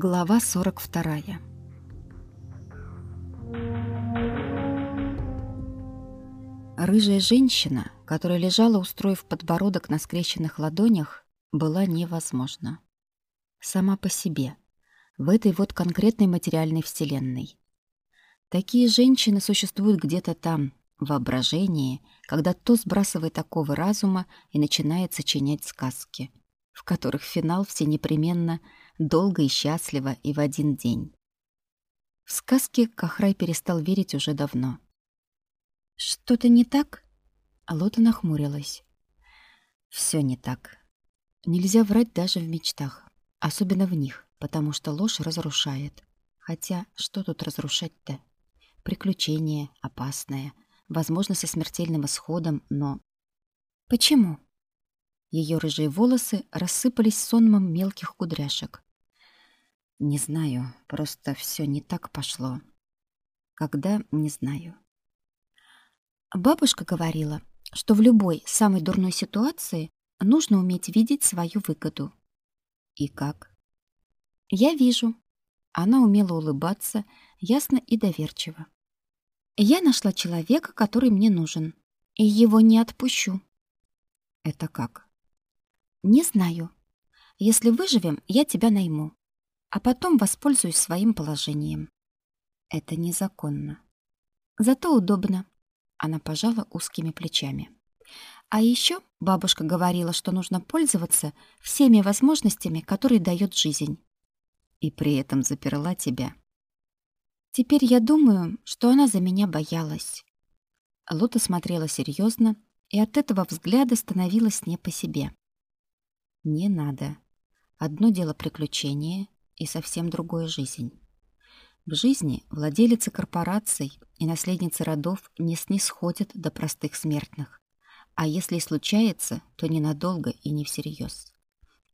Глава 42 Рыжая женщина, которая лежала, устроив подбородок на скрещенных ладонях, была невозможна. Сама по себе, в этой вот конкретной материальной вселенной. Такие женщины существуют где-то там, в воображении, когда то сбрасывает оковы разума и начинает сочинять сказки, в которых финал все непременно долго и счастливо и в один день. В сказки Кахрай перестал верить уже давно. «Что-то не так?» Алота нахмурилась. Все не так. Нельзя врать даже в мечтах, особенно в них, потому что ложь разрушает. Хотя что тут разрушать-то? Приключение опасное, возможно, со смертельным исходом, но... Почему? Ее рыжие волосы рассыпались сонмом мелких кудряшек. Не знаю, просто все не так пошло. Когда, не знаю. Бабушка говорила, что в любой самой дурной ситуации нужно уметь видеть свою выгоду. И как? Я вижу. Она умела улыбаться, ясно и доверчиво. Я нашла человека, который мне нужен, и его не отпущу. Это как? Не знаю. Если выживем, я тебя найму, а потом воспользуюсь своим положением. Это незаконно. Зато удобно. Она пожала узкими плечами. А еще бабушка говорила, что нужно пользоваться всеми возможностями, которые дает жизнь. И при этом заперла тебя. Теперь я думаю, что она за меня боялась. Лота смотрела серьезно, и от этого взгляда становилась не по себе. Не надо. Одно дело приключение и совсем другое жизнь. В жизни владелицы корпораций и наследницы родов не снисходят до простых смертных. А если и случается, то ненадолго и не всерьез.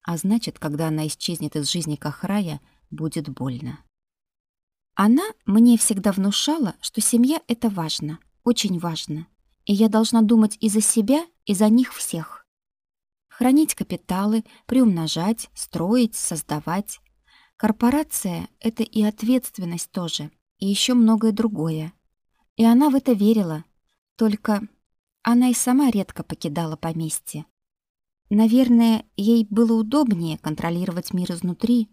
А значит, когда она исчезнет из жизни Кахрая, будет больно. Она мне всегда внушала, что семья — это важно, очень важно. И я должна думать и за себя, и за них всех. Хранить капиталы, приумножать, строить, создавать. Корпорация — это и ответственность тоже, и еще многое другое. И она в это верила. Только она и сама редко покидала поместье. Наверное, ей было удобнее контролировать мир изнутри.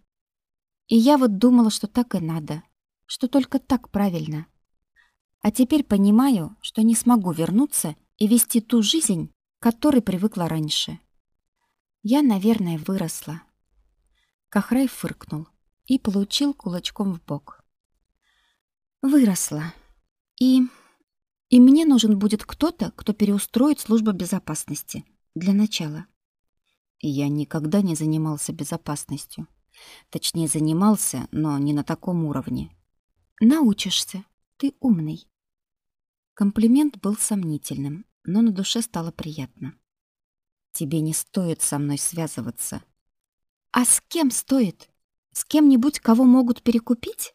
И я вот думала, что так и надо что только так правильно. А теперь понимаю, что не смогу вернуться и вести ту жизнь, которой привыкла раньше. Я, наверное, выросла. Кахрай фыркнул и получил кулачком в бок. Выросла. И... И мне нужен будет кто-то, кто переустроит службу безопасности. Для начала. Я никогда не занимался безопасностью. Точнее, занимался, но не на таком уровне. Научишься. Ты умный. Комплимент был сомнительным, но на душе стало приятно. Тебе не стоит со мной связываться. А с кем стоит? С кем-нибудь, кого могут перекупить?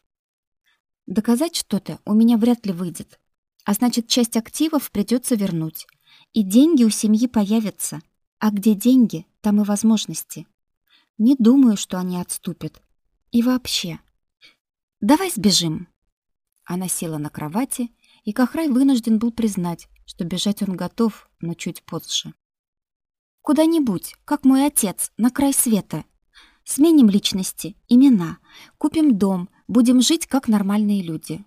Доказать что-то у меня вряд ли выйдет. А значит, часть активов придется вернуть. И деньги у семьи появятся. А где деньги, там и возможности. Не думаю, что они отступят. И вообще. Давай сбежим. Она села на кровати, и Кахрай вынужден был признать, что бежать он готов, но чуть позже. «Куда-нибудь, как мой отец, на край света. Сменим личности, имена, купим дом, будем жить как нормальные люди».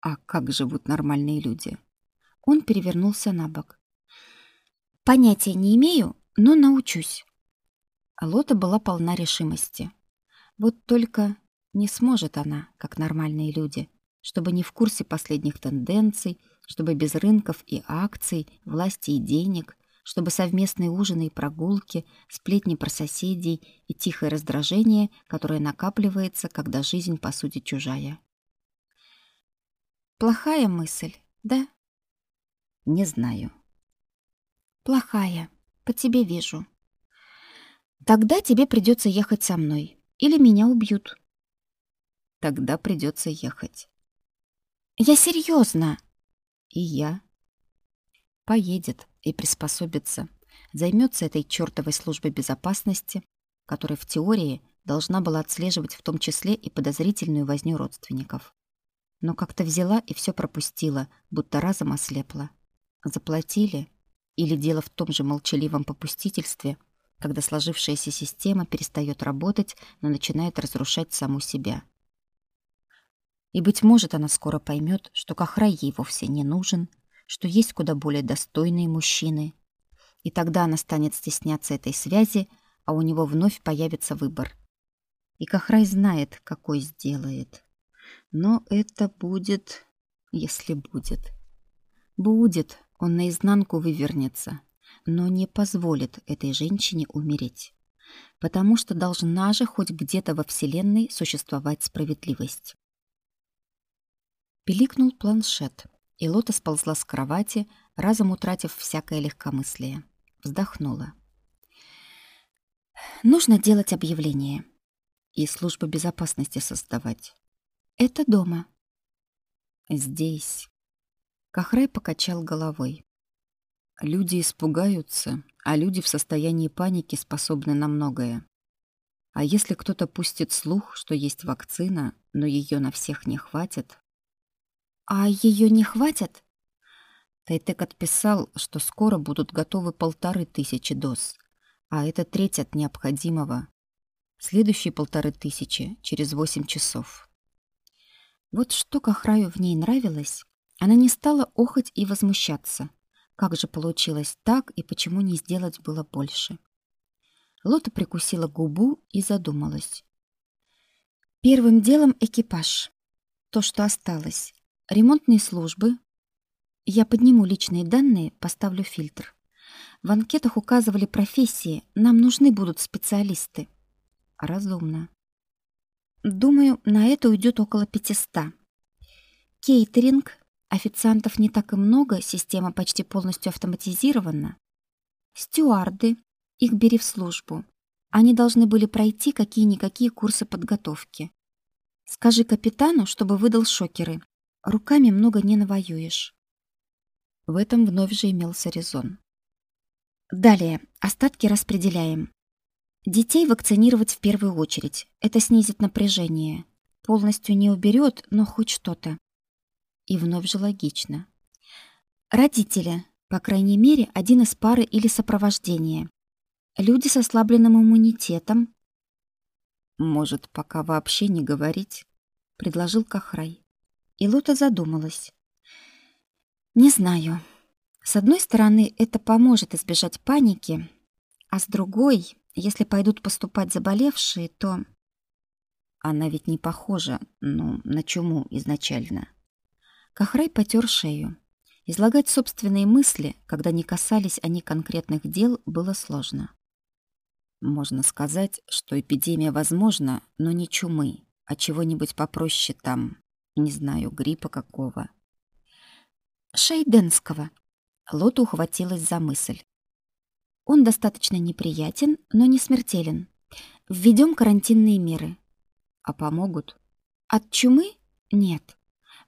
«А как живут нормальные люди?» Он перевернулся на бок. «Понятия не имею, но научусь». Лота была полна решимости. Вот только не сможет она, как нормальные люди, чтобы не в курсе последних тенденций, чтобы без рынков и акций, власти и денег, чтобы совместные ужины и прогулки, сплетни про соседей и тихое раздражение, которое накапливается, когда жизнь по сути чужая. Плохая мысль, да? Не знаю. Плохая, по тебе вижу. Тогда тебе придется ехать со мной, или меня убьют. Тогда придется ехать. Я серьезно. И я. Поедет и приспособится. Займется этой чертовой службой безопасности, которая в теории должна была отслеживать в том числе и подозрительную возню родственников. Но как-то взяла и все пропустила, будто разом ослепла. Заплатили? Или дело в том же молчаливом попустительстве, когда сложившаяся система перестает работать, но начинает разрушать саму себя? И, быть может, она скоро поймет, что Кахрай ей вовсе не нужен, что есть куда более достойные мужчины. И тогда она станет стесняться этой связи, а у него вновь появится выбор. И Кахрай знает, какой сделает. Но это будет, если будет. Будет, он наизнанку вывернется, но не позволит этой женщине умереть. Потому что должна же хоть где-то во Вселенной существовать справедливость. Пиликнул планшет, и Лота сползла с кровати, разом утратив всякое легкомыслие. Вздохнула. Нужно делать объявление и службу безопасности создавать. Это дома. Здесь. Кахрай покачал головой. Люди испугаются, а люди в состоянии паники способны на многое. А если кто-то пустит слух, что есть вакцина, но ее на всех не хватит, а ее не хватит? Тайтек отписал, что скоро будут готовы полторы тысячи доз, а это треть от необходимого. Следующие полторы тысячи через восемь часов. Вот что Кахраю в ней нравилось, она не стала охоть и возмущаться. Как же получилось так и почему не сделать было больше? Лота прикусила губу и задумалась. Первым делом экипаж. То, что осталось. Ремонтные службы. Я подниму личные данные, поставлю фильтр. В анкетах указывали профессии. Нам нужны будут специалисты. Разумно. Думаю, на это уйдет около 500. Кейтеринг. Официантов не так и много, система почти полностью автоматизирована. Стюарды. Их бери в службу. Они должны были пройти какие-никакие курсы подготовки. Скажи капитану, чтобы выдал шокеры. Руками много не навоюешь. В этом вновь же имелся резон. Далее, остатки распределяем. Детей вакцинировать в первую очередь. Это снизит напряжение. Полностью не уберет, но хоть что-то. И вновь же логично. Родители, по крайней мере, один из пары или сопровождения. Люди с ослабленным иммунитетом. Может, пока вообще не говорить, предложил Кахрай. И Лота задумалась. Не знаю. С одной стороны, это поможет избежать паники, а с другой, если пойдут поступать заболевшие, то она ведь не похожа, ну, на чуму изначально. Кахрай потёр шею. Излагать собственные мысли, когда не касались они конкретных дел, было сложно. Можно сказать, что эпидемия возможна, но не чумы, а чего-нибудь попроще там, не знаю, гриппа какого. Шейденского. Лота ухватилась за мысль. Он достаточно неприятен, но не смертелен. Введем карантинные меры. А помогут? От чумы? Нет.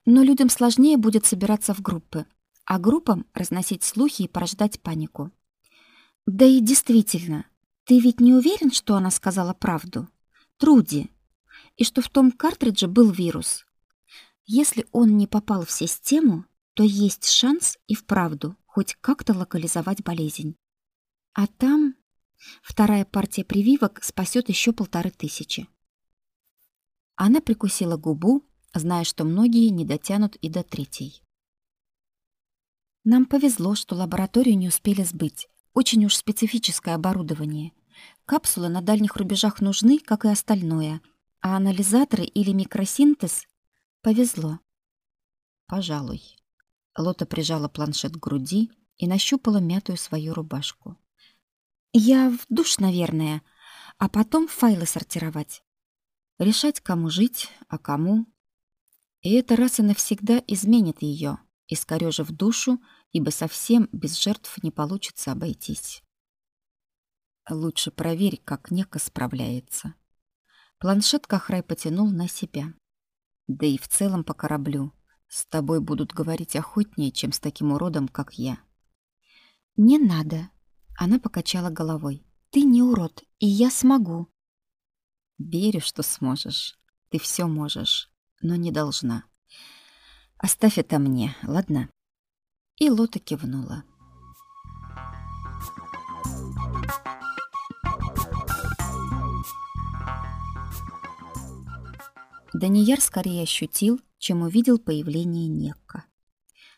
Но людям сложнее будет собираться в группы, а группам разносить слухи и порождать панику. Да и действительно, ты ведь не уверен, что она сказала правду? Труди. И что в том картридже был вирус. Если он не попал в систему, то есть шанс и вправду хоть как-то локализовать болезнь. А там вторая партия прививок спасет еще полторы тысячи. Она прикусила губу, зная, что многие не дотянут и до третьей. Нам повезло, что лабораторию не успели сбыть. Очень уж специфическое оборудование. Капсулы на дальних рубежах нужны, как и остальное, а анализаторы или микросинтез Повезло. Пожалуй. Лота прижала планшет к груди и нащупала мятую свою рубашку. Я в душ, наверное, а потом файлы сортировать. Решать, кому жить, а кому. И это раз и навсегда изменит ее, искорёжив душу, ибо совсем без жертв не получится обойтись. Лучше проверь, как Нека справляется. Планшет Кахрай потянул на себя. Да и в целом по кораблю. С тобой будут говорить охотнее, чем с таким уродом, как я. Не надо. Она покачала головой. Ты не урод, и я смогу. Верю, что сможешь. Ты все можешь, но не должна. Оставь это мне, ладно? И Лота кивнула. Данияр скорее ощутил, чем увидел появление Некка.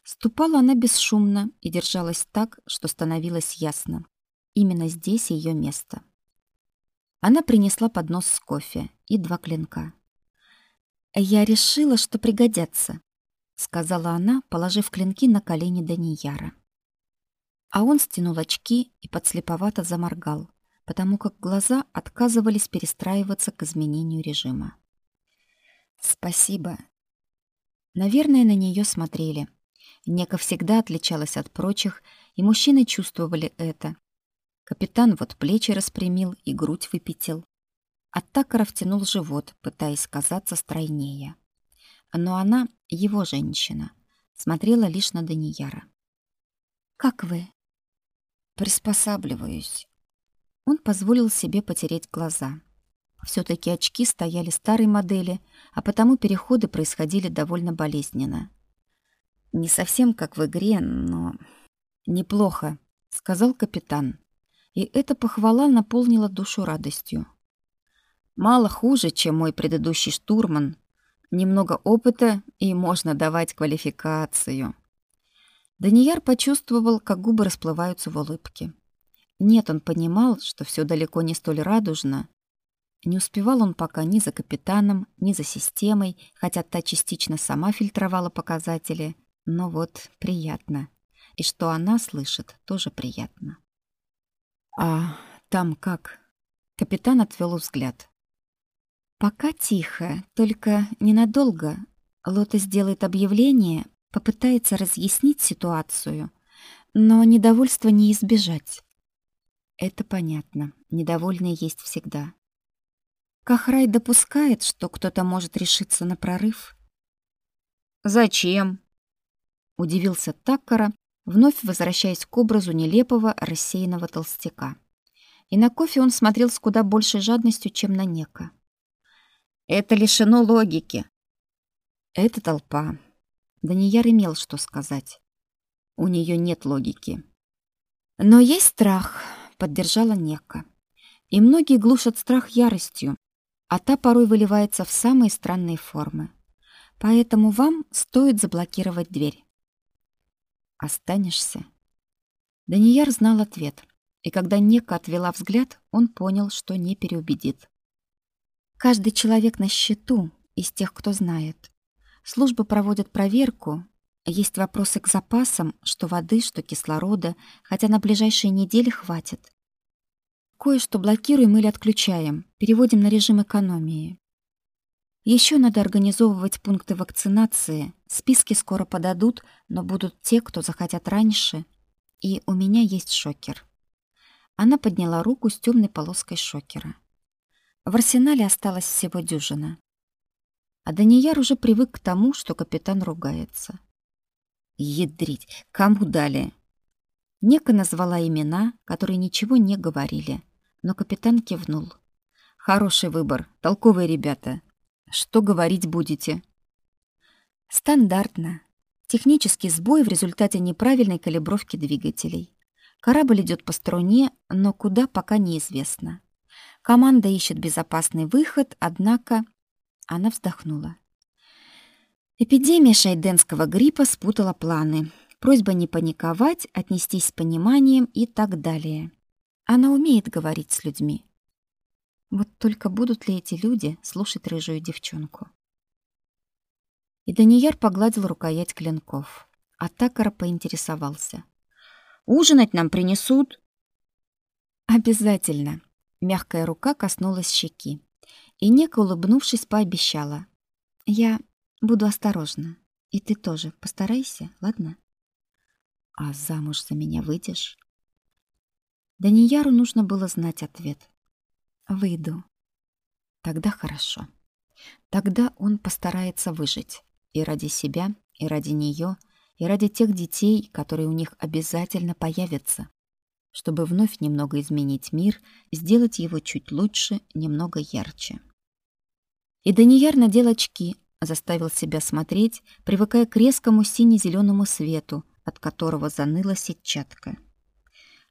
Ступала она бесшумно и держалась так, что становилось ясно. Именно здесь ее место. Она принесла поднос с кофе и два клинка. «Я решила, что пригодятся», — сказала она, положив клинки на колени Данияра. А он стянул очки и подслеповато заморгал, потому как глаза отказывались перестраиваться к изменению режима. «Спасибо». Наверное, на нее смотрели. Нека всегда отличалась от прочих, и мужчины чувствовали это. Капитан вот плечи распрямил и грудь выпятил. Аттакара втянул живот, пытаясь казаться стройнее. Но она, его женщина, смотрела лишь на Данияра. «Как вы?» «Приспосабливаюсь». Он позволил себе потереть глаза. Все таки очки стояли старой модели, а потому переходы происходили довольно болезненно. Не совсем как в игре, но... «Неплохо», — сказал капитан. И эта похвала наполнила душу радостью. Мало хуже, чем мой предыдущий штурман. Немного опыта, и можно давать квалификацию. Данияр почувствовал, как губы расплываются в улыбке. Нет, он понимал, что все далеко не столь радужно. Не успевал он пока ни за капитаном, ни за системой, хотя та частично сама фильтровала показатели. Но вот приятно. И что она слышит, тоже приятно. «А там как?» Капитан отвел взгляд. «Пока тихо, только ненадолго. Лота сделает объявление, попытается разъяснить ситуацию, но недовольства не избежать». Это понятно. Недовольные есть всегда. Кахрай допускает, что кто-то может решиться на прорыв? «Зачем?» — удивился Таккара, вновь возвращаясь к образу нелепого, рассеянного толстяка. И на кофе он смотрел с куда большей жадностью, чем на Нека. Это лишено логики. Это толпа. Данияр имел что сказать. У нее нет логики. Но есть страх, поддержала Нека. И многие глушат страх яростью, а та порой выливается в самые странные формы. Поэтому вам стоит заблокировать дверь. Останешься? Данияр знал ответ, и когда Нека отвела взгляд, он понял, что не переубедит. Каждый человек на счету из тех, кто знает. Службы проводят проверку. Есть вопросы к запасам, что воды, что кислорода, хотя на ближайшие недели хватит. Кое-что блокируем или отключаем, переводим на режим экономии. Еще надо организовывать пункты вакцинации. Списки скоро подадут, но будут те, кто захотят раньше. И у меня есть шокер. Она подняла руку с темной полоской шокера. В арсенале осталось всего дюжина. А Данияр уже привык к тому, что капитан ругается. Ядрить, кому дали? Нека назвала имена, которые ничего не говорили, но капитан кивнул. Хороший выбор, толковые ребята. Что говорить будете? Стандартно. Технический сбой в результате неправильной калибровки двигателей. Корабль идет по струне, но куда пока неизвестно. Команда ищет безопасный выход, однако она вздохнула. Эпидемия шайденского гриппа спутала планы. Просьба не паниковать, отнестись с пониманием и так далее. Она умеет говорить с людьми. Вот только будут ли эти люди слушать рыжую девчонку? И Данияр погладил рукоять клинков, а Такара поинтересовался. «Ужинать нам принесут?» «Обязательно», Мягкая рука коснулась щеки. И Нека, улыбнувшись, пообещала. «Я буду осторожна. И ты тоже постарайся, ладно?» «А замуж за меня выйдешь?» Данияру нужно было знать ответ. «Выйду». «Тогда хорошо. Тогда он постарается выжить. И ради себя, и ради нее, и ради тех детей, которые у них обязательно появятся. чтобы вновь немного изменить мир, сделать его чуть лучше, немного ярче. И Данияр надел очки, заставил себя смотреть, привыкая к резкому сине-зеленому свету, от которого заныла сетчатка.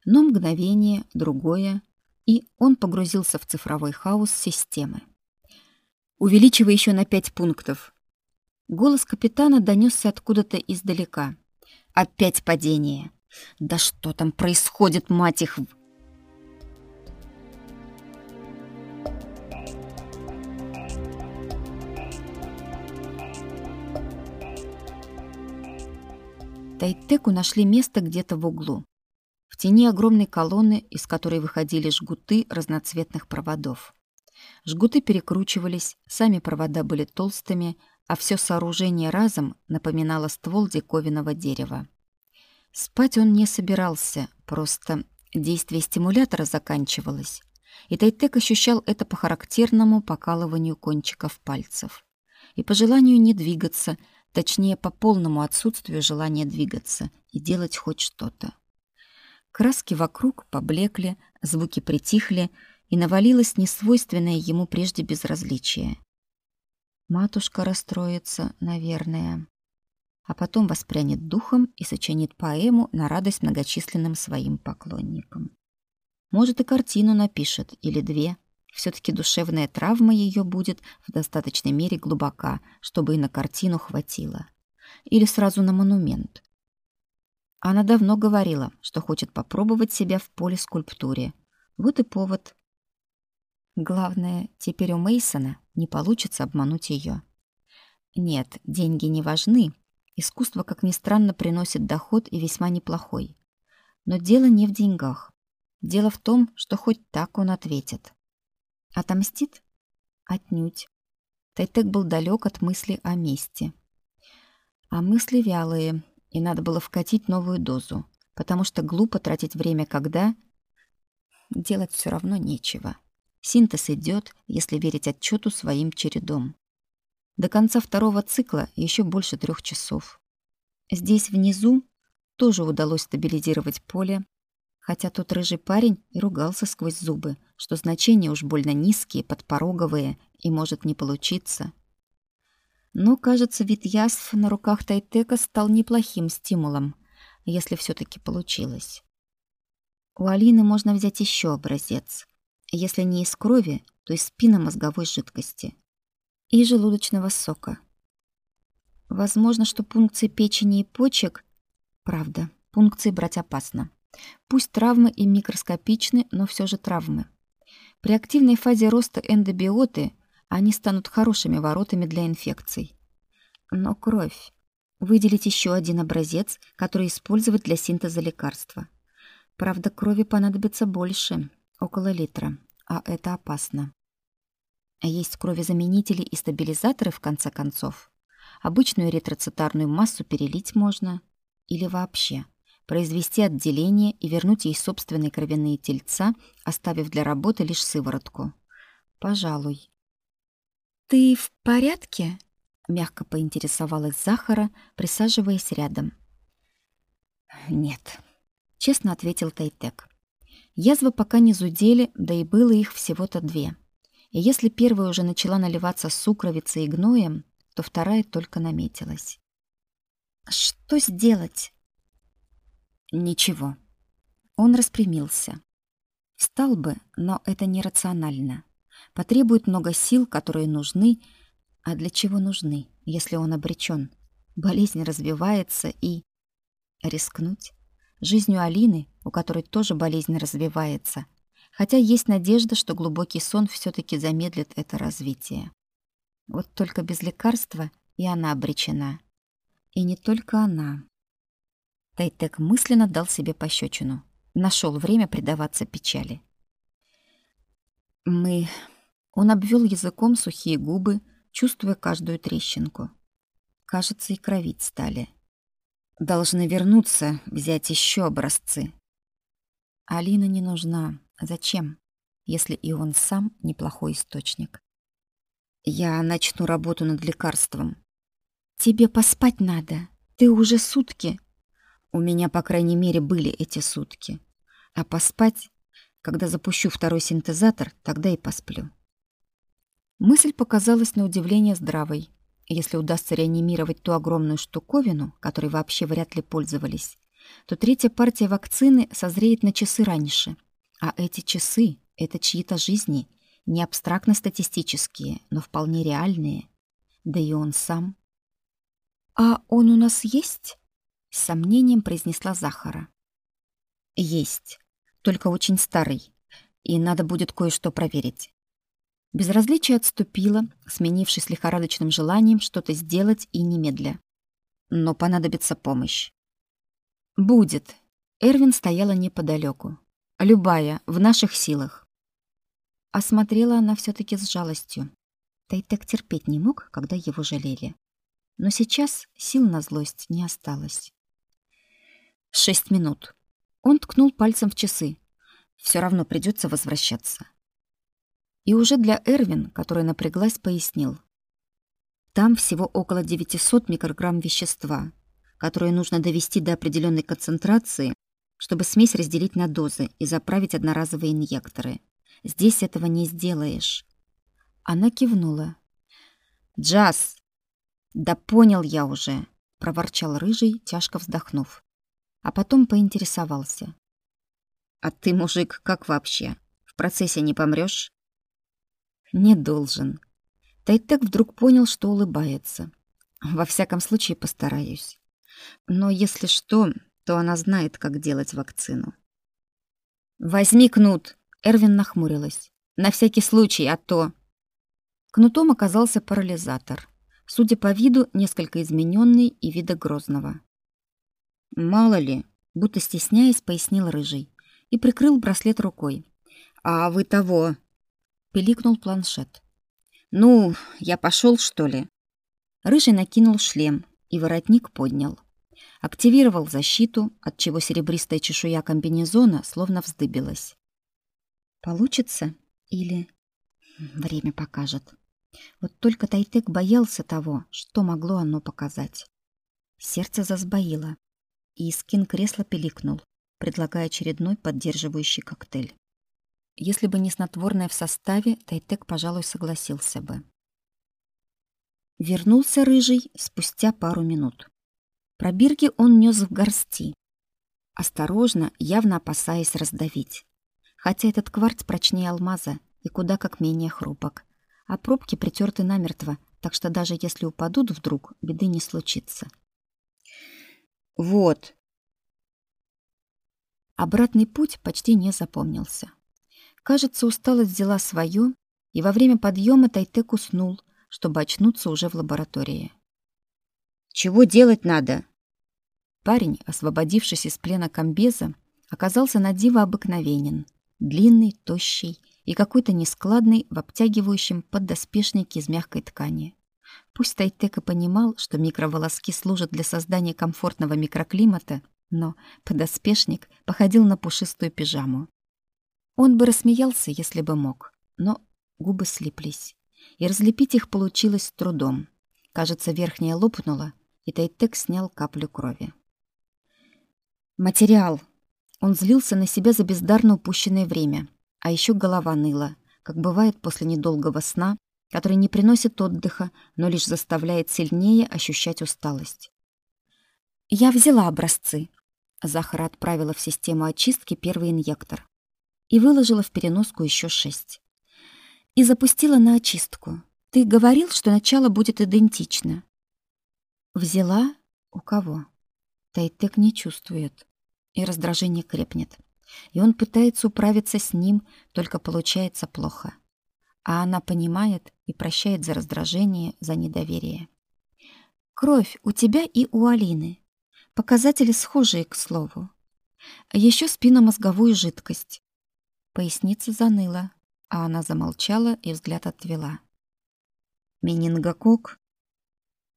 Но мгновение, другое, и он погрузился в цифровой хаос системы. «Увеличивай еще на пять пунктов». Голос капитана донесся откуда-то издалека. «Опять падение! Да что там происходит, мать их!» Тайтеку нашли место где-то в углу. В тени огромной колонны, из которой выходили жгуты разноцветных проводов. Жгуты перекручивались, сами провода были толстыми, а все сооружение разом напоминало ствол диковинного дерева. Спать он не собирался, просто действие стимулятора заканчивалось, и Тайтек ощущал это по характерному покалыванию кончиков пальцев и по желанию не двигаться, точнее, по полному отсутствию желания двигаться и делать хоть что-то. Краски вокруг поблекли, звуки притихли, и навалилось несвойственное ему прежде безразличие. Матушка расстроится, наверное, а потом воспрянет духом и сочинит поэму на радость многочисленным своим поклонникам. Может, и картину напишет, или две. Все таки душевная травма ее будет в достаточной мере глубока, чтобы и на картину хватило. Или сразу на монумент. Она давно говорила, что хочет попробовать себя в поле скульптуре. Вот и повод. Главное, теперь у Мейсона не получится обмануть ее. Нет, деньги не важны. Искусство, как ни странно, приносит доход и весьма неплохой. Но дело не в деньгах. Дело в том, что хоть так он ответит. Отомстит? Отнюдь. Тайтек был далек от мысли о мести. А мысли вялые, и надо было вкатить новую дозу, потому что глупо тратить время, когда делать все равно нечего. Синтез идет, если верить отчету своим чередом. До конца второго цикла еще больше трех часов. Здесь внизу тоже удалось стабилизировать поле, хотя тот рыжий парень и ругался сквозь зубы, что значения уж больно низкие, подпороговые, и может не получиться. Но, кажется, вид язв на руках Тайтека стал неплохим стимулом, если все таки получилось. У Алины можно взять еще образец. Если не из крови, то из спинномозговой жидкости и желудочного сока. Возможно, что пункции печени и почек... Правда, пункции брать опасно. Пусть травмы и микроскопичны, но все же травмы. При активной фазе роста эндобиоты они станут хорошими воротами для инфекций. Но кровь. Выделить еще один образец, который использовать для синтеза лекарства. Правда, крови понадобится больше, около литра, а это опасно. Есть кровезаменители и стабилизаторы в конце концов. Обычную эритроцитарную массу перелить можно или вообще произвести отделение и вернуть ей собственные кровяные тельца, оставив для работы лишь сыворотку. Пожалуй. «Ты в порядке?» — мягко поинтересовалась Захара, присаживаясь рядом. «Нет», — честно ответил Тайтек. Язвы пока не зудели, да и было их всего-то две. И если первая уже начала наливаться сукровицей и гноем, то вторая только наметилась. «Что сделать?» «Ничего». Он распрямился. Встал бы, но это нерационально потребует много сил, которые нужны. А для чего нужны, если он обречен? Болезнь развивается и... Рискнуть? Жизнью Алины, у которой тоже болезнь развивается. Хотя есть надежда, что глубокий сон все таки замедлит это развитие. Вот только без лекарства и она обречена. И не только она. Тайтек мысленно дал себе пощечину. Нашел время предаваться печали. Мы он обвел языком сухие губы, чувствуя каждую трещинку. Кажется, и кровить стали. Должны вернуться, взять еще образцы. Алина не нужна. Зачем, если и он сам неплохой источник? Я начну работу над лекарством. Тебе поспать надо. Ты уже сутки. У меня, по крайней мере, были эти сутки. А поспать, когда запущу второй синтезатор, тогда и посплю. Мысль показалась на удивление здравой. Если удастся реанимировать ту огромную штуковину, которой вообще вряд ли пользовались, то третья партия вакцины созреет на часы раньше. А эти часы — это чьи-то жизни, не абстрактно-статистические, но вполне реальные. Да и он сам. «А он у нас есть?» — с сомнением произнесла Захара. «Есть, только очень старый, и надо будет кое-что проверить». Безразличие отступило, сменившись лихорадочным желанием что-то сделать и немедля. Но понадобится помощь. «Будет». Эрвин стояла неподалеку. «Любая, в наших силах». Осмотрела она все таки с жалостью. Тайтек терпеть не мог, когда его жалели. Но сейчас сил на злость не осталось. Шесть минут. Он ткнул пальцем в часы. Все равно придется возвращаться. И уже для Эрвин, которая напряглась, пояснил. Там всего около 900 микрограмм вещества, которые нужно довести до определенной концентрации, чтобы смесь разделить на дозы и заправить одноразовые инъекторы. Здесь этого не сделаешь. Она кивнула. «Джаз!» «Да понял я уже», — проворчал Рыжий, тяжко вздохнув. А потом поинтересовался. «А ты, мужик, как вообще? В процессе не помрёшь?» Не должен. Тайтек вдруг понял, что улыбается. Во всяком случае, постараюсь. Но если что, то она знает, как делать вакцину. «Возьми кнут!» Эрвин нахмурилась. «На всякий случай, а то...» Кнутом оказался парализатор. Судя по виду, несколько измененный и вида грозного. «Мало ли», будто стесняясь, пояснил Рыжий и прикрыл браслет рукой. «А вы того, пиликнул планшет. «Ну, я пошел, что ли?» Рыжий накинул шлем и воротник поднял. Активировал защиту, от чего серебристая чешуя комбинезона словно вздыбилась. «Получится? Или...» «Время покажет». Вот только Тайтек боялся того, что могло оно показать. Сердце засбоило, и скин кресла пиликнул, предлагая очередной поддерживающий коктейль. Если бы не снотворное в составе, Тайтек, пожалуй, согласился бы. Вернулся рыжий спустя пару минут. Пробирки он нёс в горсти. Осторожно, явно опасаясь раздавить. Хотя этот кварц прочнее алмаза и куда как менее хрупок. А пробки притерты намертво, так что даже если упадут вдруг, беды не случится. Вот. Обратный путь почти не запомнился. Кажется, усталость взяла свое, и во время подъема Тайтек уснул, чтобы очнуться уже в лаборатории. «Чего делать надо?» Парень, освободившись из плена комбеза, оказался на диво обыкновенен. Длинный, тощий и какой-то нескладный в обтягивающем поддоспешнике из мягкой ткани. Пусть Тайтек и понимал, что микроволоски служат для создания комфортного микроклимата, но подоспешник походил на пушистую пижаму. Он бы рассмеялся, если бы мог, но губы слиплись, и разлепить их получилось с трудом. Кажется, верхняя лопнула, и Тайтек снял каплю крови. Материал. Он злился на себя за бездарно упущенное время, а еще голова ныла, как бывает после недолгого сна, который не приносит отдыха, но лишь заставляет сильнее ощущать усталость. Я взяла образцы. Захара отправила в систему очистки первый инъектор и выложила в переноску еще шесть. И запустила на очистку. Ты говорил, что начало будет идентично. Взяла у кого? Тайтек не чувствует, и раздражение крепнет. И он пытается управиться с ним, только получается плохо. А она понимает и прощает за раздражение, за недоверие. Кровь у тебя и у Алины. Показатели схожие, к слову. Еще спинномозговую жидкость. Поясница заныла, а она замолчала и взгляд отвела. Менингокок.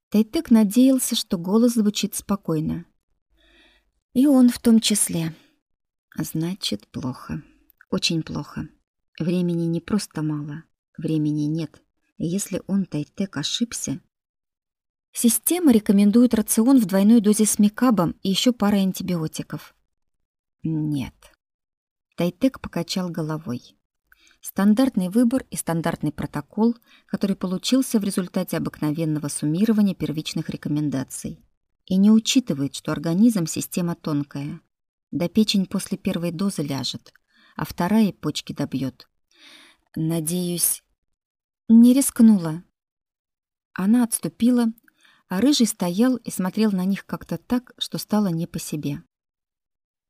Тайтек надеялся, что голос звучит спокойно. И он в том числе. Значит, плохо. Очень плохо. Времени не просто мало. Времени нет. Если он, Тайтек, ошибся... Система рекомендует рацион в двойной дозе с микабом и еще парой антибиотиков. Нет. Тайтек покачал головой. Стандартный выбор и стандартный протокол, который получился в результате обыкновенного суммирования первичных рекомендаций. И не учитывает, что организм система тонкая. Да печень после первой дозы ляжет, а вторая почки добьет. Надеюсь, не рискнула. Она отступила, а рыжий стоял и смотрел на них как-то так, что стало не по себе.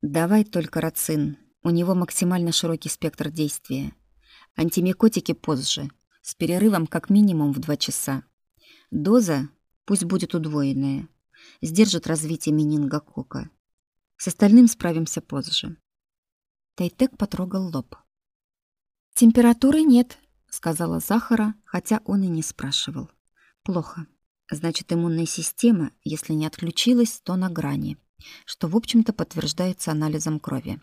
Давай только рацин. У него максимально широкий спектр действия. Антимикотики позже, с перерывом как минимум в два часа. Доза пусть будет удвоенная. Сдержит развитие менингокока. С остальным справимся позже. Тайтек потрогал лоб. «Температуры нет», — сказала Захара, хотя он и не спрашивал. «Плохо. Значит, иммунная система, если не отключилась, то на грани, что, в общем-то, подтверждается анализом крови.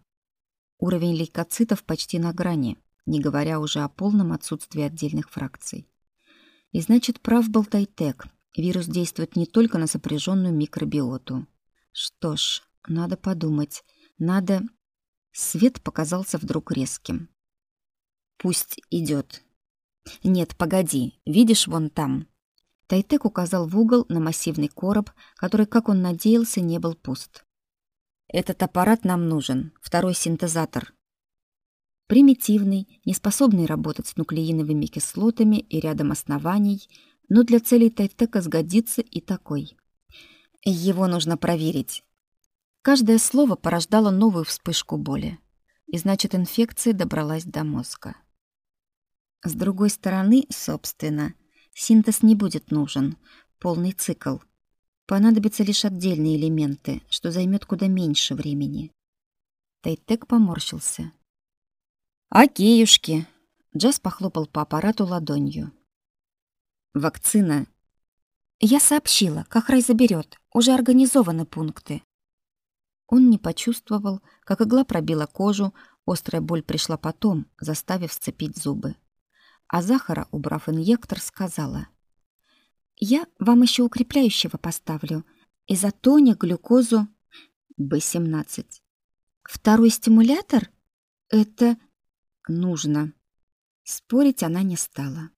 Уровень лейкоцитов почти на грани, не говоря уже о полном отсутствии отдельных фракций. И значит, прав был Тайтек. Вирус действует не только на сопряженную микробиоту. Что ж, надо подумать. Надо... Свет показался вдруг резким. Пусть идет. Нет, погоди. Видишь вон там? Тайтек указал в угол на массивный короб, который, как он надеялся, не был пуст. Этот аппарат нам нужен, второй синтезатор. Примитивный, неспособный работать с нуклеиновыми кислотами и рядом оснований, но для целей Тайтека сгодится и такой. Его нужно проверить. Каждое слово порождало новую вспышку боли. И значит, инфекция добралась до мозга. С другой стороны, собственно, синтез не будет нужен, полный цикл. Понадобятся лишь отдельные элементы, что займет куда меньше времени. Тайтек поморщился. «Окейушки!» Джаз похлопал по аппарату ладонью. «Вакцина!» «Я сообщила, как рай заберет. Уже организованы пункты». Он не почувствовал, как игла пробила кожу, острая боль пришла потом, заставив сцепить зубы. А Захара, убрав инъектор, сказала. «Я вам еще укрепляющего поставлю. Изотоник, глюкозу. Б-17. Второй стимулятор? Это нужно». Спорить она не стала.